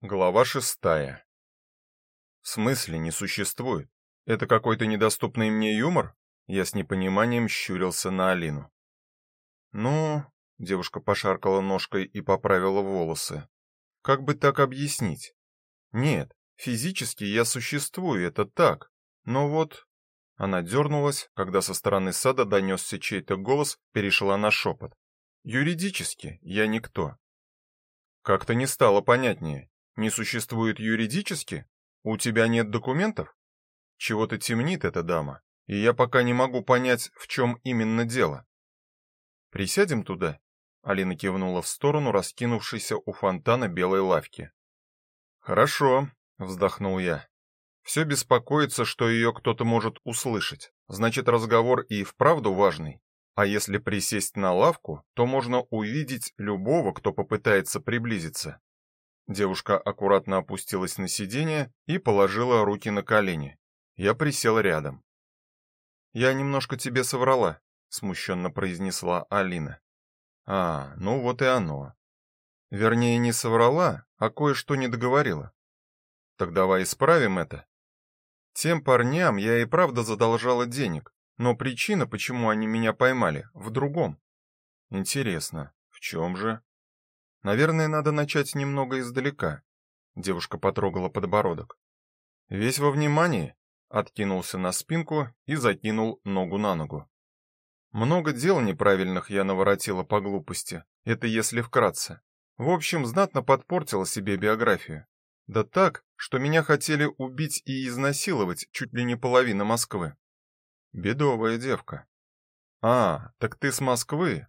Глава шестая. В смысле не существует? Это какой-то недоступный мне юмор? Я с непониманием щурился на Алину. Ну, девушка пошаркала ножкой и поправила волосы. Как бы так объяснить? Нет, физически я существую, это так. Но вот она дернулась, когда со стороны сада донесся чей-то голос, перешла на шепот. Юридически я никто. Как-то не стало понятнее не существует юридически? У тебя нет документов? Чего-то темнит эта дама, и я пока не могу понять, в чем именно дело. Присядем туда. Алина кивнула в сторону раскинувшейся у фонтана белой лавки. Хорошо, вздохнул я. Все беспокоится, что ее кто-то может услышать. Значит, разговор и вправду важный. А если присесть на лавку, то можно увидеть любого, кто попытается приблизиться. Девушка аккуратно опустилась на сиденье и положила руки на колени. Я присел рядом. Я немножко тебе соврала, смущенно произнесла Алина. А, ну вот и оно. Вернее, не соврала, а кое-что не договорила. Так давай исправим это. Тем парням я и правда задолжала денег, но причина, почему они меня поймали, в другом. Интересно, в чем же? Наверное, надо начать немного издалека. Девушка потрогала подбородок. Весь во внимании, откинулся на спинку и закинул ногу на ногу. Много дел неправильных я наворотила по глупости. Это если вкратце. В общем, знатно подпортила себе биографию. Да так, что меня хотели убить и изнасиловать чуть ли не половина Москвы. Бедовая девка. А, так ты с Москвы?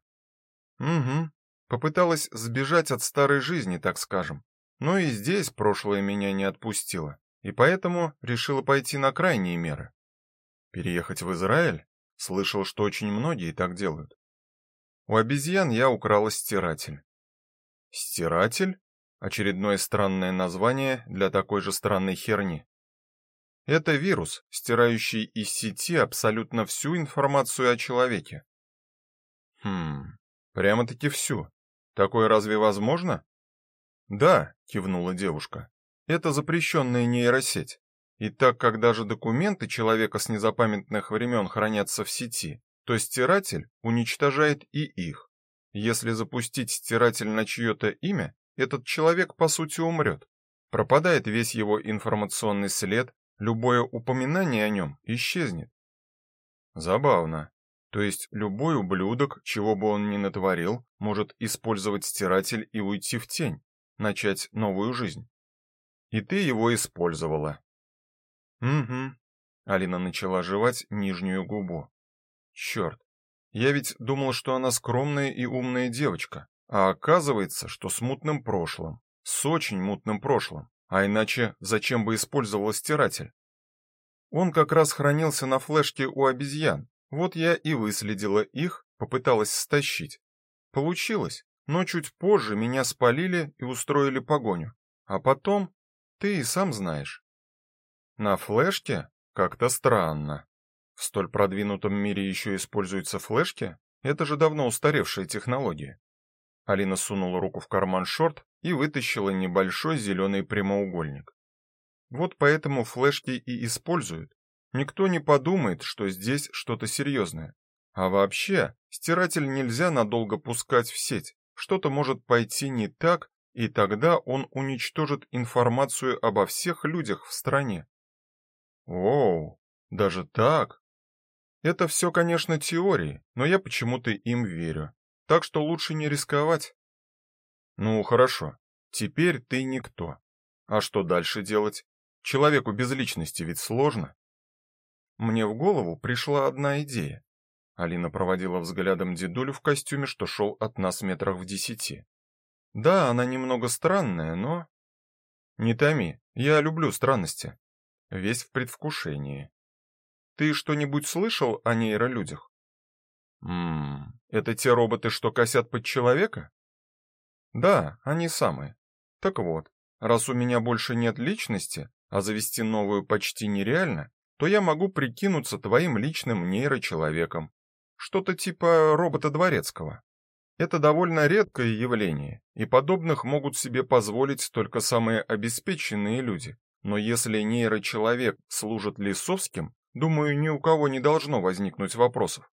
Угу. Попыталась сбежать от старой жизни, так скажем. Но и здесь прошлое меня не отпустило, и поэтому решила пойти на крайние меры. Переехать в Израиль? Слышал, что очень многие так делают. У обезьян я украла стиратель. Стиратель? Очередное странное название для такой же странной херни. Это вирус, стирающий из сети абсолютно всю информацию о человеке. Хм, прямо-таки всю. Такое разве возможно? Да, кивнула девушка. Это запрещенная нейросеть. И так как даже документы человека с незапамятных времен хранятся в сети, то стиратель уничтожает и их. Если запустить стиратель на чье-то имя, этот человек по сути умрет. Пропадает весь его информационный след, любое упоминание о нем исчезнет. Забавно. То есть любой ублюдок, чего бы он ни натворил, может использовать стиратель и уйти в тень, начать новую жизнь. И ты его использовала. Угу. Алина начала жевать нижнюю губу. Черт, Я ведь думал, что она скромная и умная девочка, а оказывается, что с мутным прошлым, с очень мутным прошлым. А иначе зачем бы использовала стиратель? Он как раз хранился на флешке у обезьян, вот я и выследила их, попыталась стащить. Получилось, но чуть позже меня спалили и устроили погоню. А потом, ты и сам знаешь. На флешке? Как-то странно. В столь продвинутом мире еще используются флешки? Это же давно устаревшая технология. Алина сунула руку в карман шорт и вытащила небольшой зеленый прямоугольник. Вот поэтому флешки и используют. Никто не подумает, что здесь что-то серьезное. А вообще, стиратель нельзя надолго пускать в сеть. Что-то может пойти не так, и тогда он уничтожит информацию обо всех людях в стране. Оу, даже так? Это все, конечно, теории, но я почему-то им верю. Так что лучше не рисковать. Ну, хорошо. Теперь ты никто. А что дальше делать? Человеку без личности ведь сложно. Мне в голову пришла одна идея. Алина проводила взглядом дедулю в костюме, что шел от нас метрах в десяти. Да, она немного странная, но Не томи, я люблю странности. Весь в предвкушении. Ты что-нибудь слышал о нейролюдях? Мм, это те роботы, что косят под человека? Да, они самые. Так вот, раз у меня больше нет личности, а завести новую почти нереально, то я могу прикинуться твоим личным нейрочеловеком. Что-то типа робота дворецкого. Это довольно редкое явление, и подобных могут себе позволить только самые обеспеченные люди. Но если нейрочеловек служит Лисовским, думаю, ни у кого не должно возникнуть вопросов.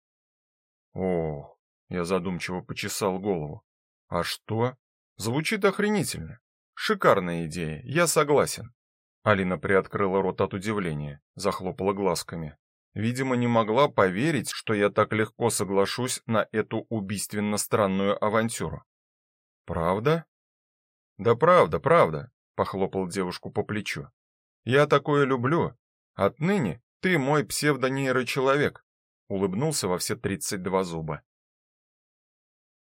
О, я задумчиво почесал голову. А что? Звучит охренительно. Шикарная идея, я согласен. Алина приоткрыла рот от удивления, захлопала глазками. Видимо, не могла поверить, что я так легко соглашусь на эту убийственно странную авантюру. Правда? Да правда, правда, похлопал девушку по плечу. Я такое люблю. Отныне ты мой псевдонейрочеловек, улыбнулся во все тридцать два зуба.